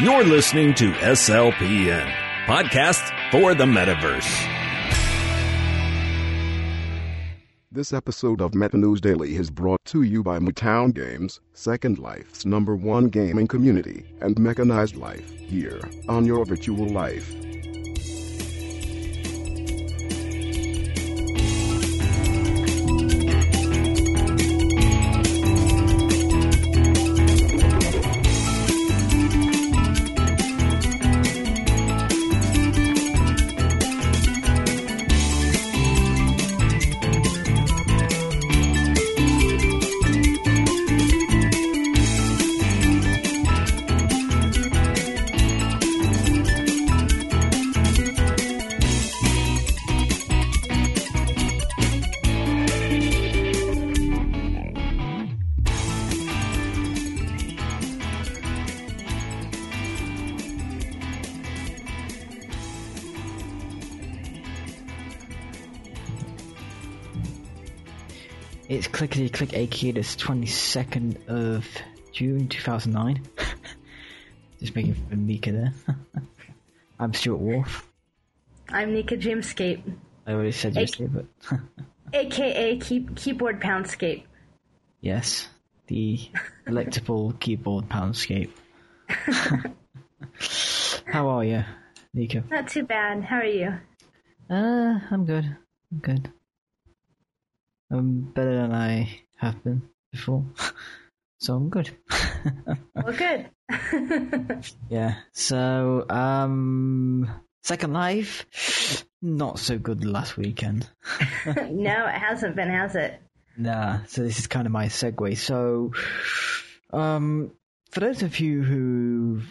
You're listening to SLPN, podcast for the metaverse. This episode of Meta News Daily is brought to you by Mootown Games, Second Life's number one gaming community, and Mechanized Life, here on your virtual life. It's clickety click AK this 22nd of June 2009. Just making fun of Mika there. I'm Stuart Wharf. I'm Nika Dreamscape, I already said yesterday, but aka key- Keyboard Poundscape. yes, the electable keyboard poundscape. How are you, Nika? Not too bad. How are you? Uh, I'm good. I'm good. I'm better than I have been before, so I'm good. Well, good. Yeah. So, um, Second Life, not so good last weekend. no, it hasn't been, has it? Nah. So this is kind of my segue. So, um, for those of you who've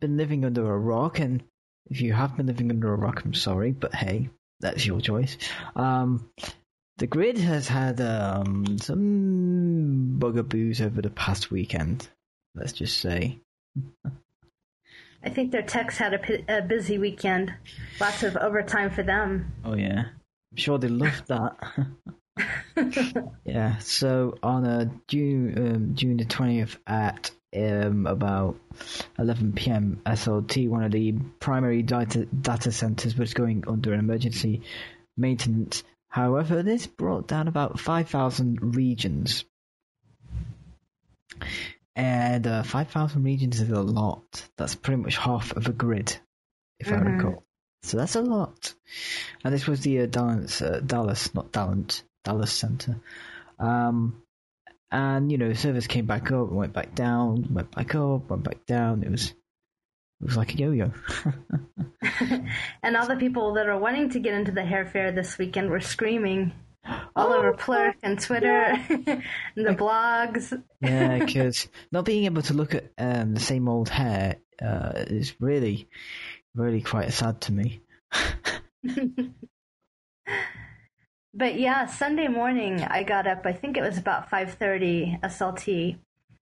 been living under a rock, and if you have been living under a rock, I'm sorry, but hey, that's your choice. Um, the grid has had um some bugaboos over the past weekend. Let's just say. I think their techs had a, a busy weekend. Lots of overtime for them. Oh yeah, I'm sure they loved that. yeah. So on uh, June um, June the twentieth at um, about 11 p.m. SLT, one of the primary data data centers was going under an emergency maintenance. However, this brought down about 5,000 regions. And uh, 5,000 regions is a lot. That's pretty much half of a grid, if I Mhm. recall. So that's a lot. And this was the uh, Dallas, uh, Dallas, not Dallas, Dallas Center. Um, and you know, servers came back up, went back down, went back up, went back down. It was, it was like a yo-yo. And all the people that are wanting to get into the hair fair this weekend were screaming all Oh, over Plurk and Twitter and the blogs. yeah, because not being able to look at um, the same old hair uh, is really, really quite sad to me. But yeah, Sunday morning I got up. I think it was about 5:30 SLT,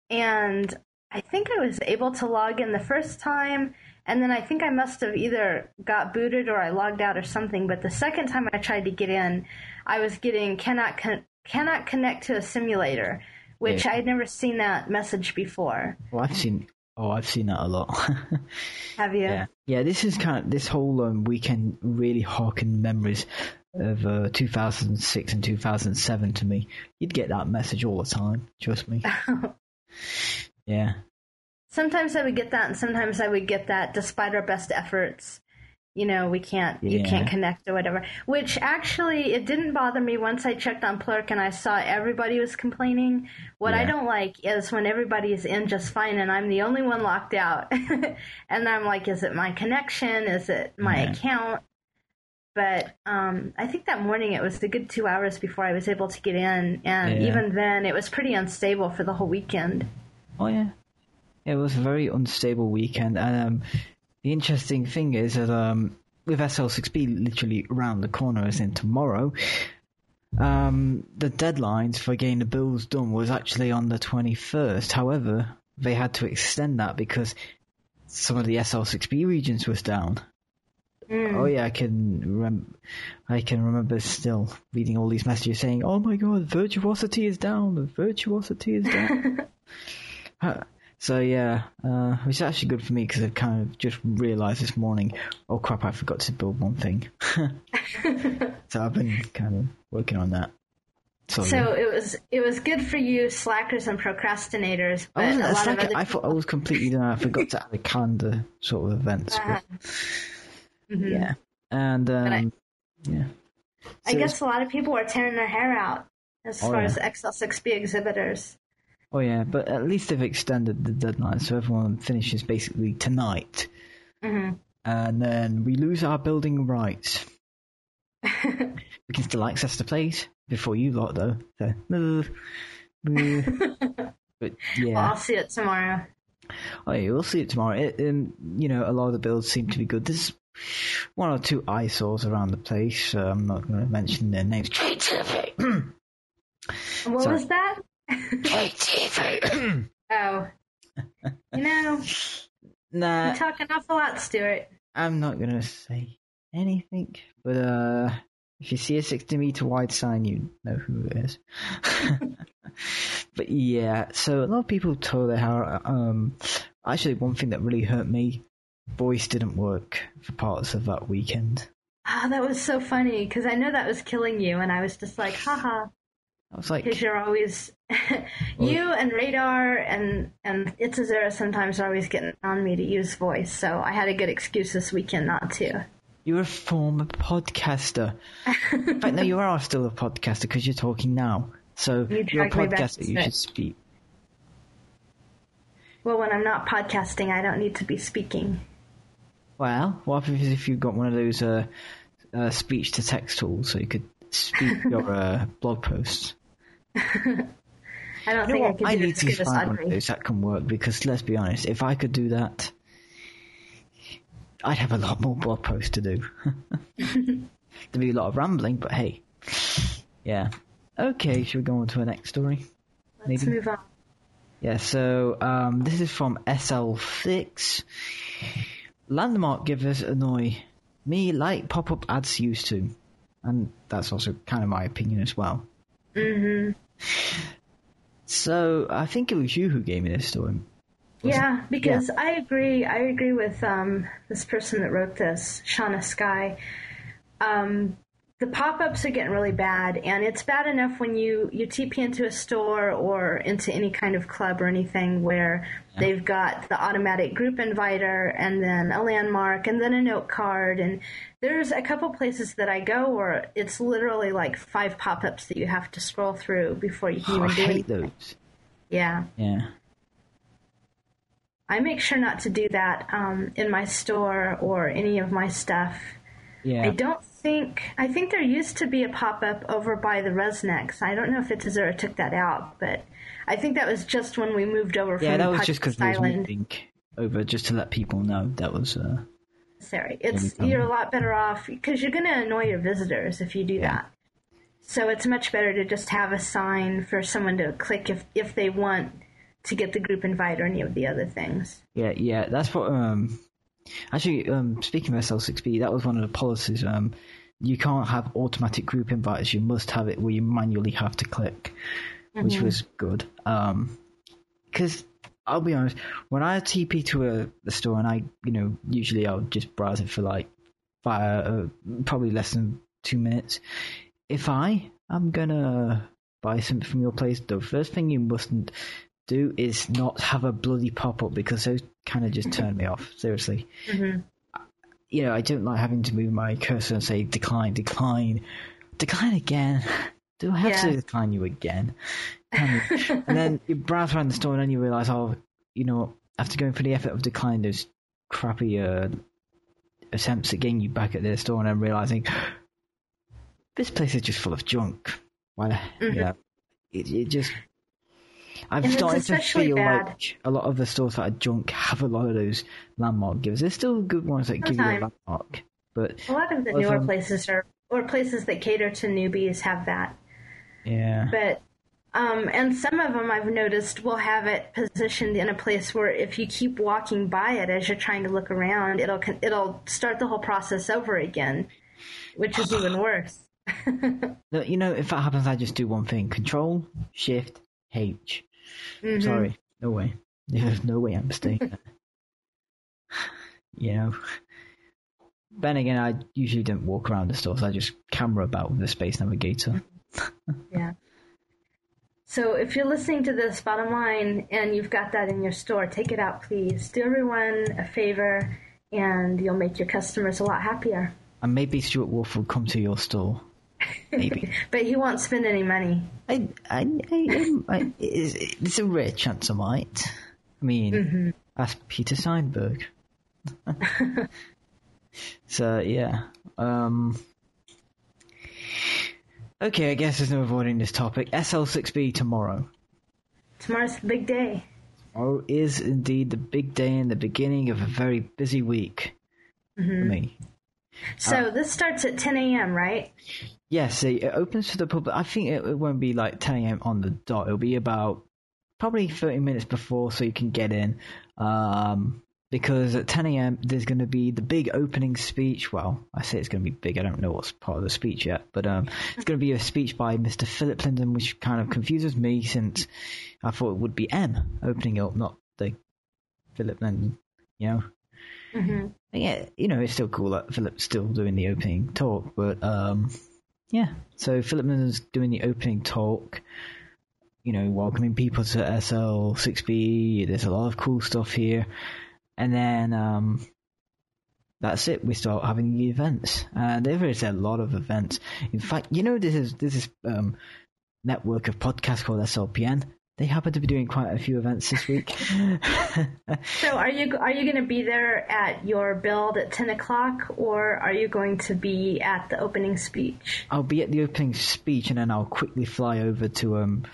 and I think I was able to log in the first time, and then I think I must have either got booted or I logged out or something. But the second time I tried to get in, I was getting cannot con- cannot connect to a simulator, which Yeah. I had never seen that message before. Well, I've seen, oh, I've seen that a lot. Have you? Yeah, yeah. This is kind of this whole um, weekend really harkened memories of uh, 2006 and 2007 to me. You'd get that message all the time. Trust me. yeah, Sometimes I would get that, and sometimes I would get that. Despite our best efforts, you know, we can't, you can't connect or whatever. Which actually, it didn't bother me once I checked on Plurk and I saw everybody was complaining. What I don't like is when everybody is in just fine and I'm the only one locked out, and I'm like, is it my connection? Is it my Yeah. account? But um, I think that morning it was a good two hours before I was able to get in, and Yeah. even then it was pretty unstable for the whole weekend. Oh yeah. It was a very unstable weekend, and um, the interesting thing is that um, with SL6B literally around the corner, as in tomorrow, um, the deadlines for getting the bills done was actually on the 21st. However, they had to extend that because some of the SL6B regions was down. Mm. Oh yeah, I can rem- I can remember still reading all these messages saying, "Oh my god, virtuosity is down. Virtuosity is down." Uh, So yeah, uh, which is actually good for me because I've kind of just realised this morning, oh crap, I forgot to build one thing. so I've been kind of working on that. So it was it was good for you slackers and procrastinators. But I wasn't a a lot slacker. of other I thought I was completely done. I forgot to add a calendar sort of events. but- Uh, mhm. yeah, and um, I- yeah. I guess a lot of people were tearing their hair out as Oh, far yeah. as SL6B exhibitors. Oh yeah, but at least they've extended the deadline, so everyone finishes basically tonight, hmm and then we lose our building rights. We can still access the place before you lot, though. So, uh, uh, but yeah, Well, I'll see it tomorrow. oh, yeah, we'll see it tomorrow. It, um, you know, a lot of the builds seem to be good. There's one or two eyesores around the place. So I'm not going to mention their names. What Sorry. was that? Treet TV. Oh, you know, nah, you talk an awful lot, Stuart. I'm not gonna say anything, but uh, if you see a 60 meter wide sign, you know who it is. but yeah, so a lot of people told their hair. Um, actually, one thing that really hurt me, voice didn't work for parts of that weekend. Oh, that was so funny because I know that was killing you, and I was just like, haha, I was like, because you're always you and Radar and and Itzazura sometimes are always getting on me to use voice, so I had a good excuse this weekend not to. you're a former podcaster. but no, you are still a podcaster because you're talking now. So You you're a dragged me back podcaster. You should speak. Well, when I'm not podcasting, I don't need to be speaking. Well, what happens if you've got one of those uh, uh, speech to text tools so you could speak your uh, blog posts? I don't You think I could I need to find one of those that can work because let's be honest, if I could do that, I'd have a lot more blog posts to do. There'd be a lot of rambling, but hey, yeah. Okay, should we go on to the next story? Let's maybe? move on. Yeah, so um, this is from SL6. Landmark givers annoy me like pop up ads used to. And that's also kind of my opinion as well. hmm So I think it was you who gave me this to him. Yeah, because I agree. I agree with um, this person that wrote this, Shauna Sky. Um, the pop-ups are getting really bad, and it's bad enough when you you TP into a store or into any kind of club or anything where they've got the automatic group inviter and then a landmark and then a note card and there's a couple places that I go where it's literally like five pop-ups that you have to scroll through before you can Oh, I even do hate anything. those. Yeah. Yeah. I make sure not to do that um, in my store or any of my stuff. Yeah. I don't think. I think there used to be a pop up over by the Resnex. I don't know if Itzazura took that out, but I think that was just when we moved over from the state. yeah, from that was just because Podcast we was Island. moving over just to let people know that was. Uh, Sorry, it's Anytime. you're a lot better off because you're going to annoy your visitors if you do Yeah. that. So it's much better to just have a sign for someone to click if if they want to get the group invite or any of the other things. yeah, yeah, that's what. Um, actually, um, speaking of SL6B, that was one of the policies. Um, you can't have automatic group invites. You must have it where you manually have to click, which Mm-hmm. was good. Um, because I'll be honest, when I TP to a, a store and I, you know, usually I'll just browse it for like five, uh, probably less than two minutes. If I am gonna buy something from your place, the first thing you mustn't do is not have a bloody pop up because those kind of just turn me off. Seriously. Mhm. You know, I don't like having to move my cursor and say decline, decline, decline again. Do I have Yeah. to decline you again? And then you browse around the store and then you realise, oh, you know, after going through the effort of declining those crappy uh, attempts at getting you back at their store and then realising this place is just full of junk. Why the Mhm. yeah. It, it just I'm And starting to feel bad- like a lot of the stores that are junk have a lot of those landmark givers. There's still good ones that give you a Sometimes. landmark. But A lot of the newer um, places are, or places that cater to newbies have that. Yeah. But, um, and some of them I've noticed will have it positioned in a place where if you keep walking by it as you're trying to look around, it'll it'll start the whole process over again, which is even worse. You know, if that happens I just do one thing. Control, shift, H. Mhm. Sorry. No way. There's no way I'm staying there. you know. Then again, I usually don't walk around the stores. I just camera about with the Space Navigator. Yeah. So if you're listening to this, bottom line, and you've got that in your store, take it out, please. Do everyone a favor, and you'll make your customers a lot happier. And maybe Stuart Wolf will come to your store. Maybe. But he won't spend any money. I, I, I, I, it's, it's a rare chance I might. I mean, ask Peter Steinberg. so yeah. Um, okay, I guess there's no avoiding this topic. SL6B tomorrow. Tomorrow's the big day. Tomorrow is indeed the big day and the beginning of a very busy week for me. So this starts at 10 a.m., right? Yes, it it opens to the public. I think it, it won't be like 10 a.m. on the dot. It'll be about probably 30 minutes before so you can get in. Um, because at 10 a.m. there's going to be the big opening speech. Well, I say it's going to be big. I don't know what's part of the speech yet, but um, it's going to be a speech by Mr. Philip Linden, which kind of confuses me since I thought it would be M opening up, not the Philip Linden. You know. hmm Yeah, you know, it's still cool that Philip's still doing the opening talk, but um, yeah. So Philip Linden's doing the opening talk. You know, welcoming people to SL6B. There's a lot of cool stuff here, and then um, that's it. We start having the events, and there is a lot of events. In fact, you know, this is this is um network of podcasts called SLPN. They happen to be doing quite a few events this week. So are you are you going to be there at your build at 10 o'clock, or are you going to be at the opening speech? I'll be at the opening speech and then I'll quickly fly over to um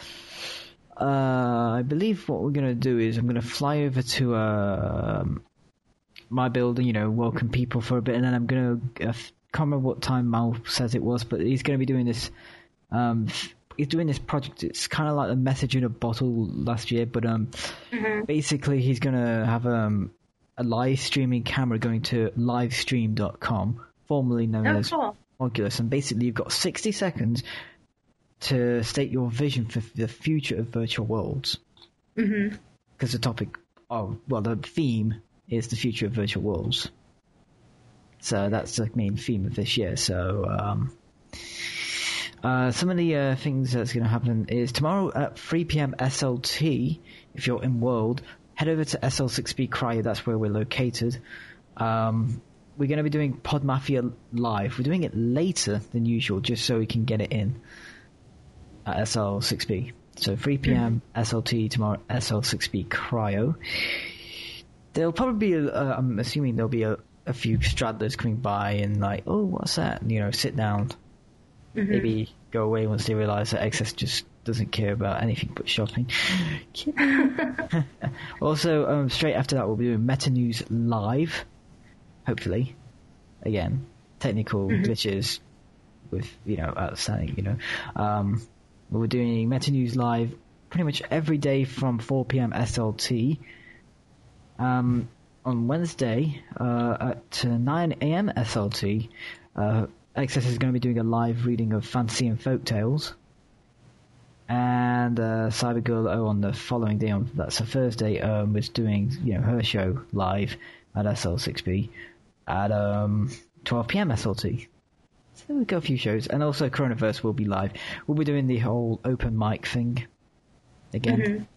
uh I believe what we're gonna do is I'm gonna fly over to um my building, you know, welcome people for a bit and then I'm gonna uh, can't remember what time Mal says it was, but he's gonna be doing this um he's doing this project it's kinda like a message in a bottle last year, but um basically he's gonna have um a live streaming camera going to livestream.com, formerly known Oh, as cool. Mogulus, and basically you've got 60 seconds to state your vision for the future of virtual worlds. Because the topic, oh, well, the theme is the future of virtual worlds. So that's the main theme of this year. So, um, uh, some of the uh, things that's going to happen is tomorrow at 3 p.m. SLT, if you're in World, head over to SL6B Cryo, that's where we're located. Um, we're going to be doing Pod Mafia live. We're doing it later than usual, just so we can get it in at SL6B. So 3 p.m. SLT tomorrow, SL6B Cryo. There'll probably be, uh, I'm assuming there'll be a, a few straddlers coming by and like, oh, what's that? And, you know, sit down, maybe go away once they realise that Excess just doesn't care about anything but shopping. also, um, straight after that, we'll be doing Meta News live. Hopefully, again, technical glitches with you know outstanding. You know, um, we're doing Meta News live pretty much every day from 4 p.m. SLT. Um, on Wednesday uh, at uh, 9 a.m. SLT, uh, is going to be doing a live reading of Fantasy and Folk Tales. And uh, Cybergirl oh, on the following day, on that's a Thursday, um, was doing you know her show live at SL6B at um, 12 p.m. SLT. So we've got a few shows, and also Coronaverse will be live. We'll be doing the whole open mic thing again.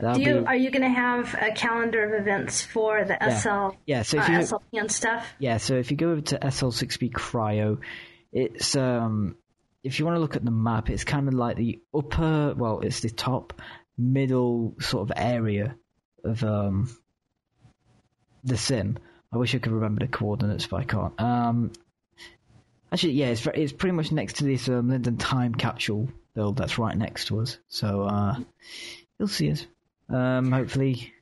That'll Do you, be- are you going to have a calendar of events for the SL, Yeah, so uh, if you- SLPN stuff? Yeah, so if you go over to SL6B Cryo, it's um if you want to look at the map, it's kind of like the upper, well, it's the top middle sort of area of um the sim. I wish I could remember the coordinates, but I can't. Um, actually, yeah, it's it's pretty much next to this um, Linden time capsule build that's right next to us. So uh, you'll see us. Um, hopefully,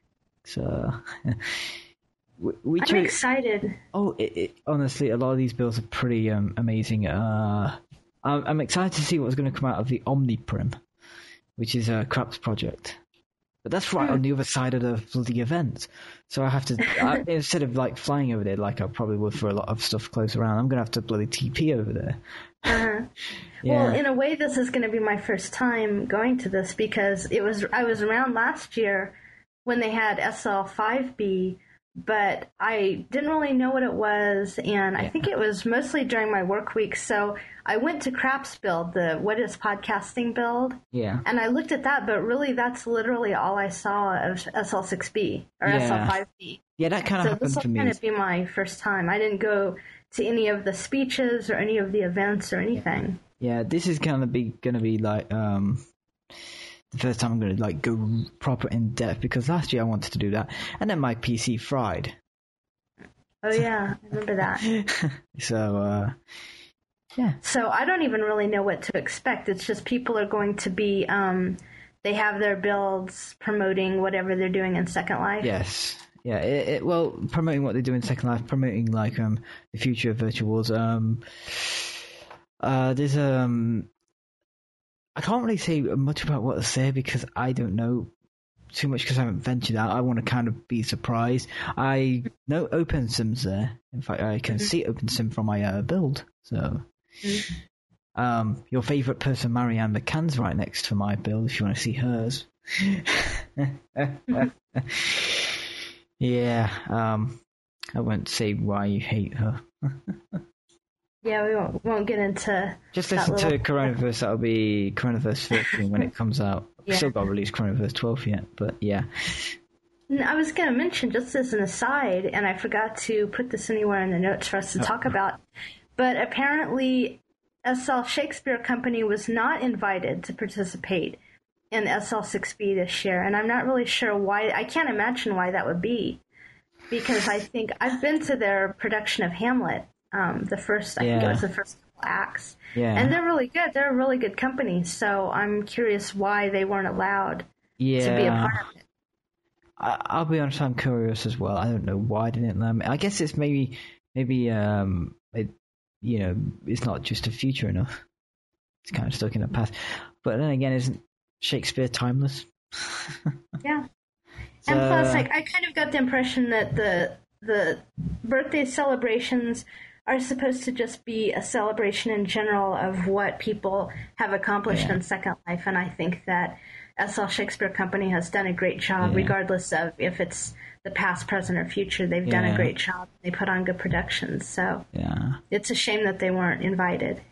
so we, we I'm excited. Oh, it, it, honestly, a lot of these builds are pretty um, amazing. Uh, I'm, I'm excited to see what's going to come out of the Omniprim, which is a Craps project. But that's right on the other side of the bloody event. So I have to, I, instead of like flying over there like I probably would for a lot of stuff close around, I'm going to have to bloody TP over there. Uh-huh. Yeah. Well, in a way, this is going to be my first time going to this because it was I was around last year when they had SL5B, but I didn't really know what it was, and I think it was mostly during my work week. So I went to Craps Build, the What is Podcasting build, Yeah. and I looked at that, but really that's literally all I saw of SL6B or Yeah. SL5B. Yeah, that kind of So happened this will to me. kind of be my first time. I didn't go to any of the speeches or any of the events or anything. Yeah, this is gonna be gonna be like um the first time I'm gonna like go proper in depth because last year I wanted to do that and then my PC fried. Oh yeah, I remember that. so uh yeah. So I don't even really know what to expect. It's just people are going to be um they have their builds promoting whatever they're doing in Second Life. Yes. Yeah, it, it, well, promoting what they do in Second Life, promoting like um the future of virtual worlds. Um, uh, there's um, I can't really say much about what to say because I don't know too much because I haven't ventured out. I want to kind of be surprised. I know OpenSim's there. In fact, I can see OpenSim from my uh, build. So, um, your favorite person, Marianne McCann's right next to my build. If you want to see hers. Yeah, um, I won't say why you hate her. Yeah, we won't, won't get into Just listen to Coronaverse. That'll be Coronaverse 13 when it comes out. Yeah. Still got to release Coronaverse 12 yet, but yeah. I was going to mention, just as an aside, and I forgot to put this anywhere in the notes for us to oh. talk about, but apparently SL Shakespeare Company was not invited to participate in SL6B this year, and I'm not really sure why. I can't imagine why that would be, because I think I've been to their production of Hamlet, um, the first, I think it was the first couple acts, Yeah. and they're really good. They're a really good company, so I'm curious why they weren't allowed yeah. to be a part of it. I, I'll be honest, I'm curious as well. I don't know why they didn't let me. I guess it's maybe, maybe, um, it, you know, it's not just a future enough. It's kind of stuck in the past. But then again, isn't Shakespeare timeless? Yeah. So, and plus, like, I kind of got the impression that the the birthday celebrations are supposed to just be a celebration in general of what people have accomplished Yeah. in Second Life, and I think that SL Shakespeare Company has done a great job, Yeah. regardless of if it's the past, present, or future. They've done a great job. They put on good productions, so yeah. it's a shame that they weren't invited.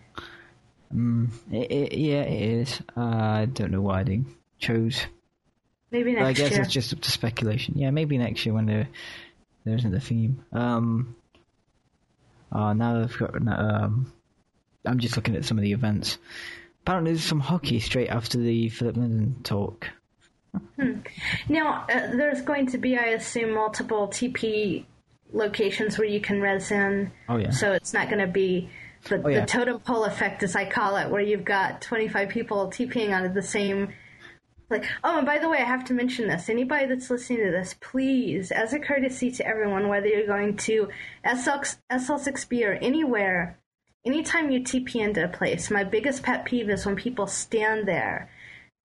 It, it, yeah, it is. Uh, I don't know why they chose. Maybe But I next guess year. it's just up to speculation. Yeah, maybe next year when there there isn't a theme. Um. Uh, now I've got. Um, I'm just looking at some of the events. Apparently, there's some hockey straight after the Philip Linden talk. Now, uh, there's going to be, I assume, multiple TP locations where you can res in. Oh yeah. So it's not going to be the, Oh, yeah. the totem pole effect, as I call it, where you've got 25 people TPing onto the same. Like, oh, and by the way, I have to mention this. Anybody that's listening to this, please, as a courtesy to everyone, whether you're going to SL, SL6B or anywhere, anytime you TP into a place, my biggest pet peeve is when people stand there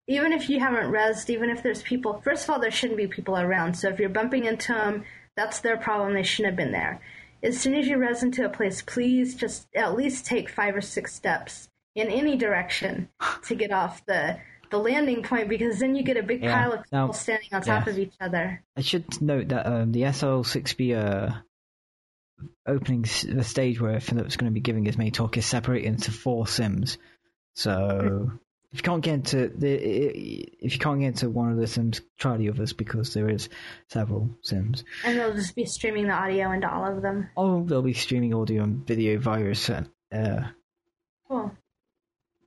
even if you haven't rezzed, even if there's people, first of all, there shouldn't be people around. So if you're bumping into them, that's their problem. They shouldn't have been there. As soon as you res into a place, please just at least take five or six steps in any direction to get off the the landing point because then you get a big Yeah. pile of people Now- standing on top yeah. of each other. I should note that um, the SL6B uh, opening s- the stage where Philip's going to be giving his main talk is separated into four sims. So if you can't get into the if you can't get into one of the sims, try the others because there is several sims. And they'll just be streaming the audio into all of them. Oh, they'll be streaming audio and video via a certain uh, Cool.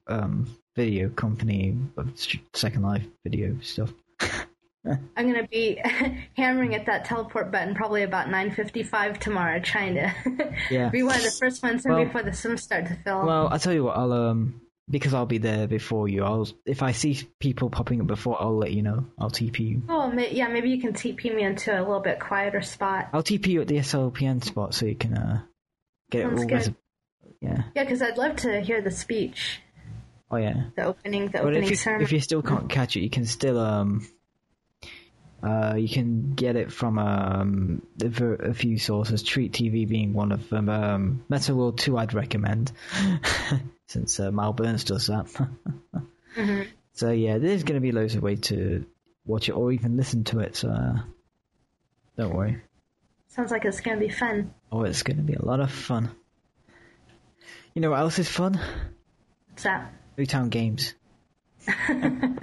um, video company of Second Life video stuff. I'm gonna be hammering at that teleport button probably about 9:55 tomorrow, trying to Yeah. be one of the first ones in Well- before the sims start to fill. Well, I'll tell you what. I'll um because I'll be there before you. I'll if I see people popping up before, I'll let you know. I'll TP you. Oh Yeah, maybe you can TP me into a little bit quieter spot. I'll TP you at the SLPN spot so you can uh get Sounds it all. Res- yeah. Yeah, because I'd love to hear the speech, Oh yeah. the opening, the But opening if you, sermon. if you still can't catch it, you can still um. Uh, you can get it from um, a few sources. Treet TV being one of them. Um, Meta World Two, I'd recommend, since uh, Mal Burns does that. Mhm. So yeah, there's going to be loads of ways to watch it or even listen to it. So uh, don't worry. Sounds like it's gonna be fun. Oh, it's going to be a lot of fun. You know what else is fun? What's that? Mootown Games.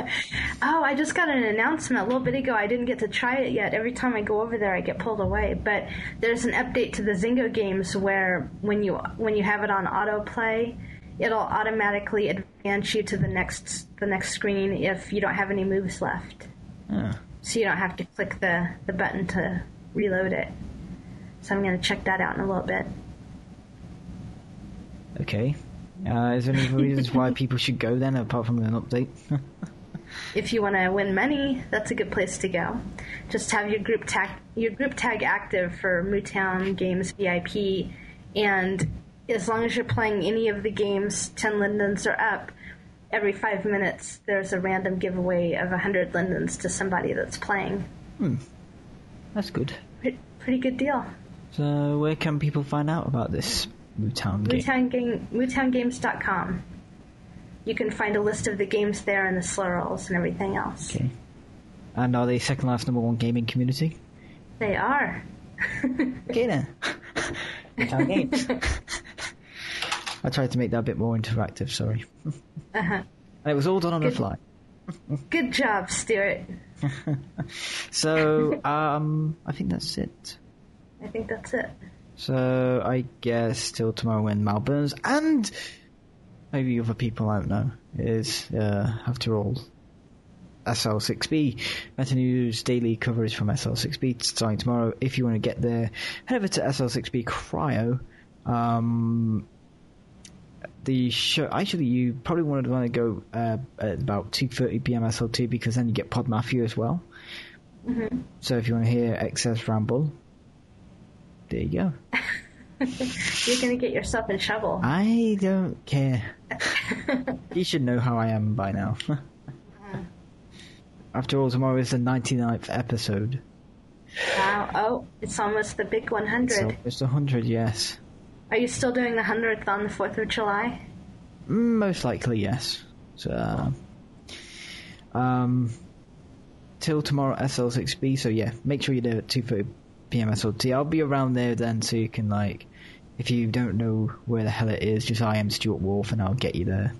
Oh, I just got an announcement a little bit ago. I didn't get to try it yet. Every time I go over there, I get pulled away. But there's an update to the Zingo games where when you when you have it on autoplay, it'll automatically advance you to the next the next screen if you don't have any moves left. Oh. So you don't have to click the the button to reload it. So I'm going to check that out in a little bit. Okay. Uh, is there any reasons why people should go then, apart from an update? If you want to win money, that's a good place to go. Just have your group tag your group tag active for Mootown Games VIP, and as long as you're playing any of the games, ten lindens are up, every five minutes there's a random giveaway of hundred lindens to somebody that's playing. Hmm, That's good. Pre- Pretty good deal. So, where can people find out about this Mootown game? MootownGames.com. You can find a list of the games there and the slurls and everything else. Okay. And are they Second Life's number one gaming community? They are. Okay then. Mootown Games. I tried to make that a bit more interactive, sorry. Uh-huh. And it was all done on the Good. fly. Good job, Stuart. So, um, I think that's it. I think that's it. So, I guess till tomorrow when Mal Burns and maybe other people, I don't know, is, uh, after all, SL6B. Meta News daily coverage from SL6B starting tomorrow. If you want to get there, head over to SL6B Cryo. Um, the show, actually, you probably want to want to go uh, at about 2.30 p.m. SLT because then you get Pod Mafia as well. So if you want to hear Excess Ramble, there you go. You're gonna get yourself in trouble. I don't care. you should know how I am by now. After all, tomorrow is the 99th episode. Wow. Oh, it's almost the big 100. So it's 100, yes. Are you still doing the 100th on the 4th of July? Mm, Most likely, yes. So, um, till tomorrow SL6B. So yeah, make sure you do it at 2:30 p.m. SLT. I'll be around there then, so you can like, if you don't know where the hell it is, just I am Stuart Wolf, and I'll get you there.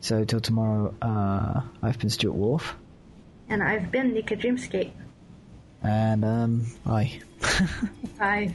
So till tomorrow, uh, I've been Stuart Wolf, And I've been Nika Dreamscape. and um, bye. Bye.